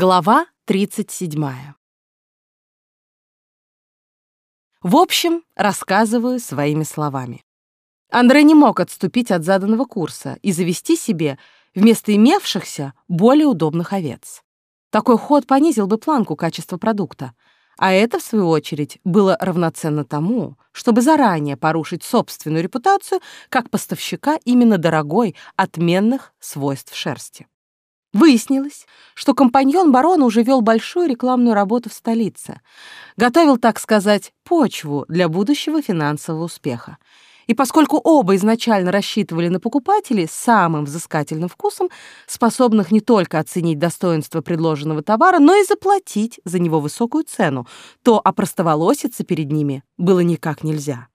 Глава 37. В общем, рассказываю своими словами. Андрей не мог отступить от заданного курса и завести себе вместо имевшихся более удобных овец. Такой ход понизил бы планку качества продукта, а это, в свою очередь, было равноценно тому, чтобы заранее порушить собственную репутацию как поставщика именно дорогой, отменных свойств шерсти. Выяснилось, что компаньон барона уже вел большую рекламную работу в столице, готовил, так сказать, почву для будущего финансового успеха. И поскольку оба изначально рассчитывали на покупателей с самым взыскательным вкусом, способных не только оценить достоинство предложенного товара, но и заплатить за него высокую цену, то опростоволоситься перед ними было никак нельзя.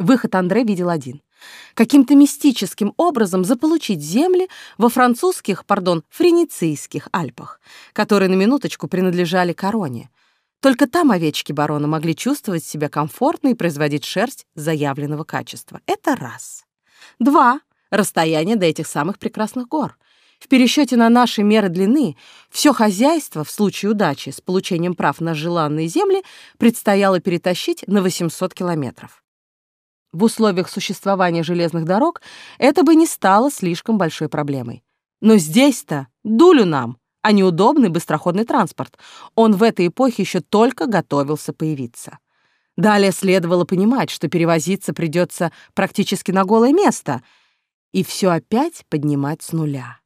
Выход Андре видел один каким-то мистическим образом заполучить земли во французских, пардон, френицийских Альпах, которые на минуточку принадлежали короне. Только там овечки барона могли чувствовать себя комфортно и производить шерсть заявленного качества. Это раз. Два. Расстояние до этих самых прекрасных гор. В пересчете на наши меры длины все хозяйство в случае удачи с получением прав на желанные земли предстояло перетащить на 800 километров. В условиях существования железных дорог это бы не стало слишком большой проблемой. Но здесь-то дулю нам, а не удобный быстроходный транспорт. Он в этой эпохе еще только готовился появиться. Далее следовало понимать, что перевозиться придется практически на голое место, и все опять поднимать с нуля.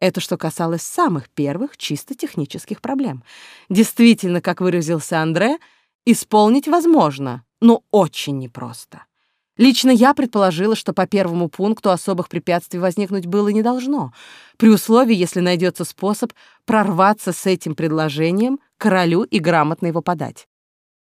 Это что касалось самых первых чисто технических проблем. Действительно, как выразился Андре, исполнить возможно, но очень непросто. Лично я предположила, что по первому пункту особых препятствий возникнуть было не должно, при условии, если найдется способ прорваться с этим предложением королю и грамотно его подать.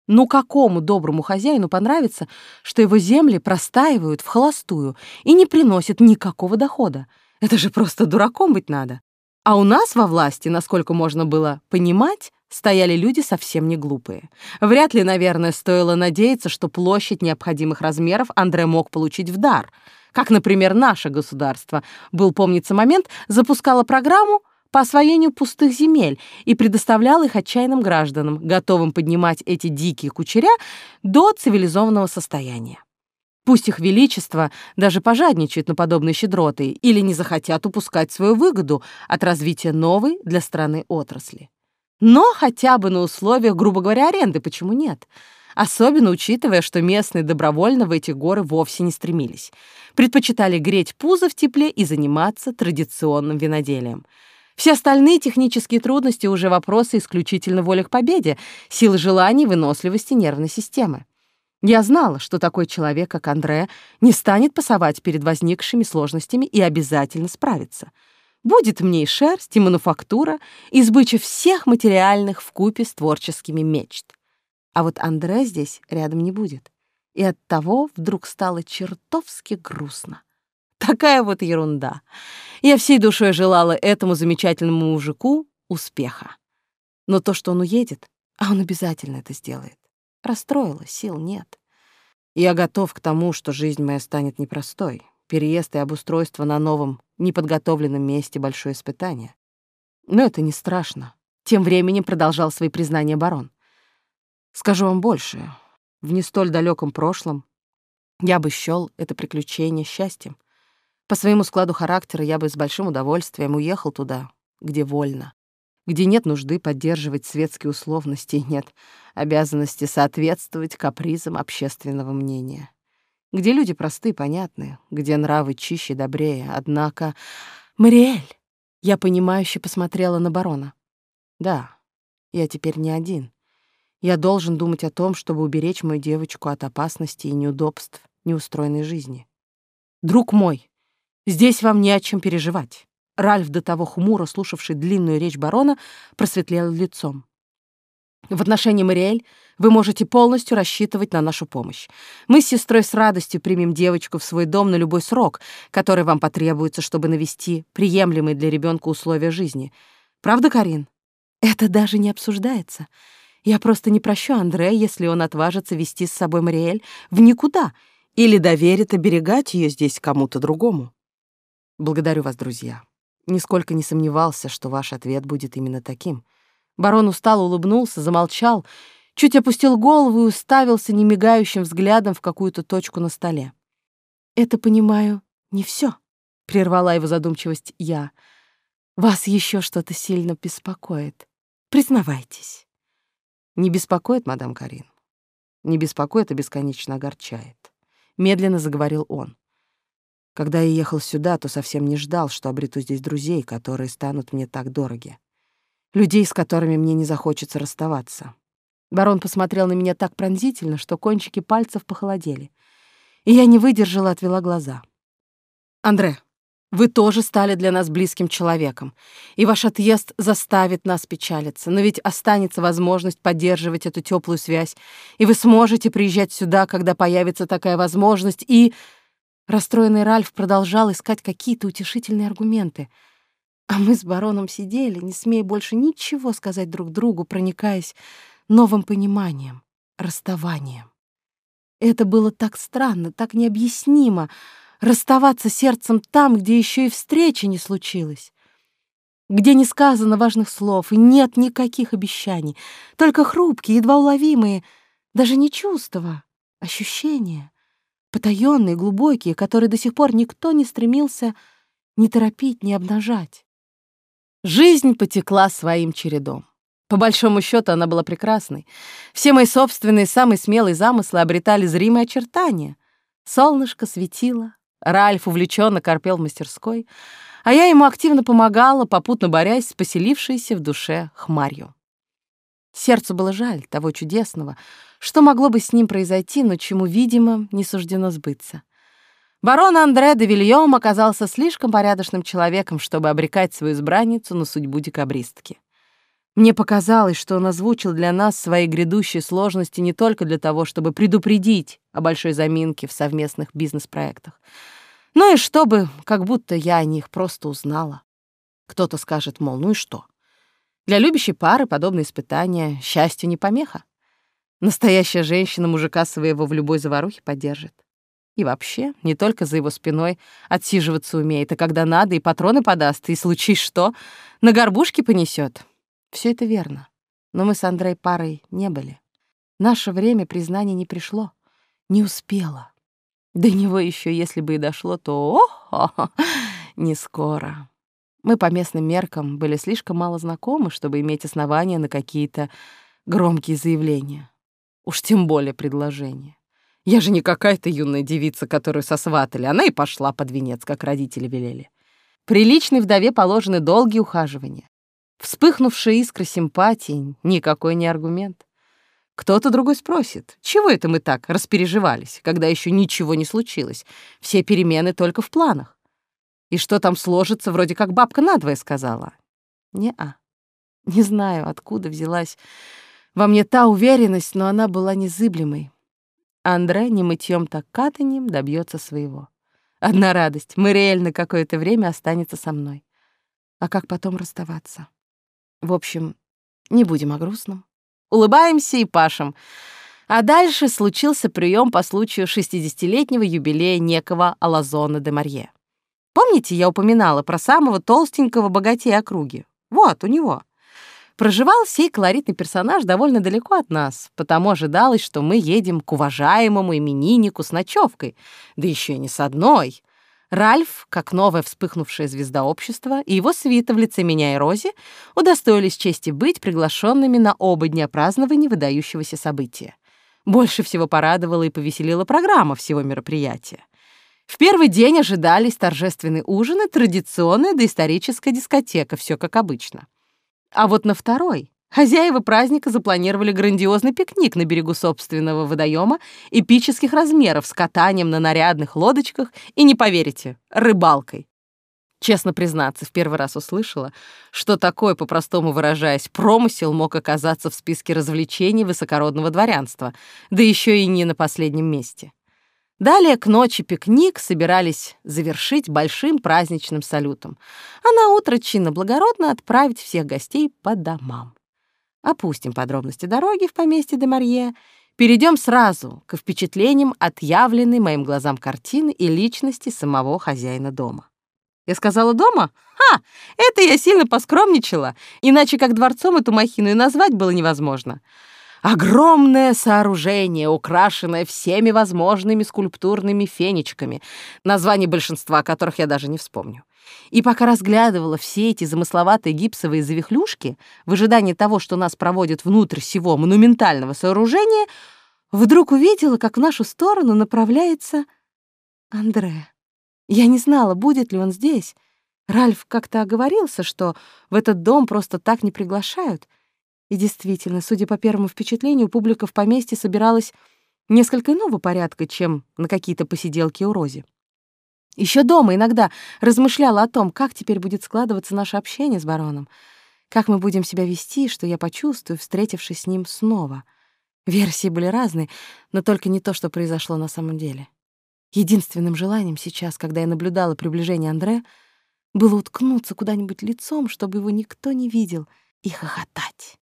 Ну какому доброму хозяину понравится, что его земли простаивают в холостую и не приносят никакого дохода? Это же просто дураком быть надо. А у нас во власти, насколько можно было понимать, стояли люди совсем не глупые. Вряд ли, наверное, стоило надеяться, что площадь необходимых размеров Андре мог получить в дар. Как, например, наше государство, был, помнится момент, запускало программу по освоению пустых земель и предоставлял их отчаянным гражданам, готовым поднимать эти дикие кучеря до цивилизованного состояния. Пусть их величество даже пожадничает на подобные щедроты или не захотят упускать свою выгоду от развития новой для страны отрасли. Но хотя бы на условиях, грубо говоря, аренды, почему нет? Особенно учитывая, что местные добровольно в эти горы вовсе не стремились. Предпочитали греть пузо в тепле и заниматься традиционным виноделием. Все остальные технические трудности уже вопросы исключительно воли к победе, силы желаний, выносливости нервной системы. Я знала, что такой человек, как Андре, не станет пасовать перед возникшими сложностями и обязательно справится — Будет мне и шерсть, и мануфактура, и сбыча всех материальных в купе с творческими мечт. А вот Андре здесь рядом не будет. И от того вдруг стало чертовски грустно. Такая вот ерунда. Я всей душой желала этому замечательному мужику успеха. Но то, что он уедет, а он обязательно это сделает, расстроило, сил нет. Я готов к тому, что жизнь моя станет непростой. Переезд и обустройство на новом неподготовленном месте большое испытание. Но это не страшно. Тем временем продолжал свои признания барон. Скажу вам больше. В не столь далеком прошлом я бы счёл это приключение счастьем. По своему складу характера я бы с большим удовольствием уехал туда, где вольно, где нет нужды поддерживать светские условности и нет обязанности соответствовать капризам общественного мнения где люди простые, понятные, где нравы чище, добрее. Однако... «Мариэль!» Я понимающе посмотрела на барона. «Да, я теперь не один. Я должен думать о том, чтобы уберечь мою девочку от опасности и неудобств неустроенной жизни. Друг мой, здесь вам не о чем переживать». Ральф, до того хмуро слушавший длинную речь барона, просветлел лицом. В отношении Мариэль вы можете полностью рассчитывать на нашу помощь. Мы с сестрой с радостью примем девочку в свой дом на любой срок, который вам потребуется, чтобы навести приемлемые для ребенка условия жизни. Правда, Карин? Это даже не обсуждается. Я просто не прощу Андре, если он отважится вести с собой Мариэль в никуда или доверит оберегать ее здесь кому-то другому. Благодарю вас, друзья. Нисколько не сомневался, что ваш ответ будет именно таким — Барон устало улыбнулся, замолчал, чуть опустил голову и уставился немигающим взглядом в какую-то точку на столе. «Это, понимаю, не все, прервала его задумчивость я. «Вас еще что-то сильно беспокоит. Признавайтесь». «Не беспокоит, мадам Карин. Не беспокоит, а бесконечно огорчает», — медленно заговорил он. «Когда я ехал сюда, то совсем не ждал, что обрету здесь друзей, которые станут мне так дороги. Людей, с которыми мне не захочется расставаться. Барон посмотрел на меня так пронзительно, что кончики пальцев похолодели. И я не выдержала, отвела глаза. «Андре, вы тоже стали для нас близким человеком, и ваш отъезд заставит нас печалиться, но ведь останется возможность поддерживать эту теплую связь, и вы сможете приезжать сюда, когда появится такая возможность, и...» Расстроенный Ральф продолжал искать какие-то утешительные аргументы. А мы с бароном сидели, не смея больше ничего сказать друг другу, проникаясь новым пониманием, расставанием. Это было так странно, так необъяснимо — расставаться сердцем там, где еще и встречи не случилось, где не сказано важных слов и нет никаких обещаний, только хрупкие, едва уловимые, даже не чувства, ощущения, потаенные, глубокие, которые до сих пор никто не стремился ни торопить, ни обнажать. Жизнь потекла своим чередом. По большому счету она была прекрасной. Все мои собственные самые смелые замыслы обретали зримые очертания. Солнышко светило, Ральф увлеченно корпел в мастерской, а я ему активно помогала, попутно борясь с поселившейся в душе хмарью. Сердцу было жаль того чудесного, что могло бы с ним произойти, но чему, видимо, не суждено сбыться. Барон Андре де Вильем оказался слишком порядочным человеком, чтобы обрекать свою избранницу на судьбу декабристки. Мне показалось, что он озвучил для нас свои грядущие сложности не только для того, чтобы предупредить о большой заминке в совместных бизнес-проектах, но и чтобы, как будто я о них просто узнала. Кто-то скажет, мол, ну и что? Для любящей пары подобные испытания счастью не помеха. Настоящая женщина мужика своего в любой заварухе поддержит. И вообще, не только за его спиной отсиживаться умеет, а когда надо, и патроны подаст, и случись что, на горбушке понесет. Все это верно. Но мы с Андрей парой не были. Наше время признания не пришло. Не успело. До него еще, если бы и дошло, то о, не скоро. Мы по местным меркам были слишком мало знакомы, чтобы иметь основания на какие-то громкие заявления. Уж тем более предложения. Я же не какая-то юная девица, которую сосватали. Она и пошла под венец, как родители велели. Приличной вдове положены долгие ухаживания. Вспыхнувшая искра симпатии — никакой не аргумент. Кто-то другой спросит, чего это мы так распереживались, когда еще ничего не случилось, все перемены только в планах. И что там сложится, вроде как бабка надвое сказала? Не-а. Не знаю, откуда взялась во мне та уверенность, но она была незыблемой. Андре не мытьем так катанем добьется своего. Одна радость — мы реально какое-то время останется со мной. А как потом расставаться? В общем, не будем о грустном. Улыбаемся и пашем. А дальше случился прием по случаю 60-летнего юбилея некого Алазона де Марье. Помните, я упоминала про самого толстенького богатея округи? Вот, у него. Проживал сей колоритный персонаж довольно далеко от нас, потому ожидалось, что мы едем к уважаемому имениннику с ночевкой, да еще и не с одной — Ральф, как новая вспыхнувшая звезда общества, и его свита в лице меня и Рози удостоились чести быть приглашенными на оба дня празднования выдающегося события. Больше всего порадовала и повеселила программа всего мероприятия. В первый день ожидались торжественные ужины, традиционная доисторическая дискотека, все как обычно. А вот на второй Хозяева праздника запланировали грандиозный пикник на берегу собственного водоема эпических размеров с катанием на нарядных лодочках и, не поверите, рыбалкой. Честно признаться, в первый раз услышала, что такое, по-простому выражаясь, промысел мог оказаться в списке развлечений высокородного дворянства, да еще и не на последнем месте. Далее к ночи пикник собирались завершить большим праздничным салютом, а на утро чинно благородно отправить всех гостей по домам. Опустим подробности дороги в поместье де Марье, перейдем сразу к впечатлениям от явленной моим глазам картины и личности самого хозяина дома. Я сказала дома? Ха! Это я сильно поскромничала, иначе как дворцом эту махину и назвать было невозможно. Огромное сооружение, украшенное всеми возможными скульптурными фенечками, название большинства которых я даже не вспомню. И пока разглядывала все эти замысловатые гипсовые завихлюшки в ожидании того, что нас проводят внутрь всего монументального сооружения, вдруг увидела, как в нашу сторону направляется Андре. Я не знала, будет ли он здесь. Ральф как-то оговорился, что в этот дом просто так не приглашают. И действительно, судя по первому впечатлению, публика в поместье собиралась несколько иного порядка, чем на какие-то посиделки у Рози. Еще дома иногда размышляла о том, как теперь будет складываться наше общение с бароном, как мы будем себя вести, что я почувствую, встретившись с ним снова. Версии были разные, но только не то, что произошло на самом деле. Единственным желанием сейчас, когда я наблюдала приближение Андре, было уткнуться куда-нибудь лицом, чтобы его никто не видел, и хохотать.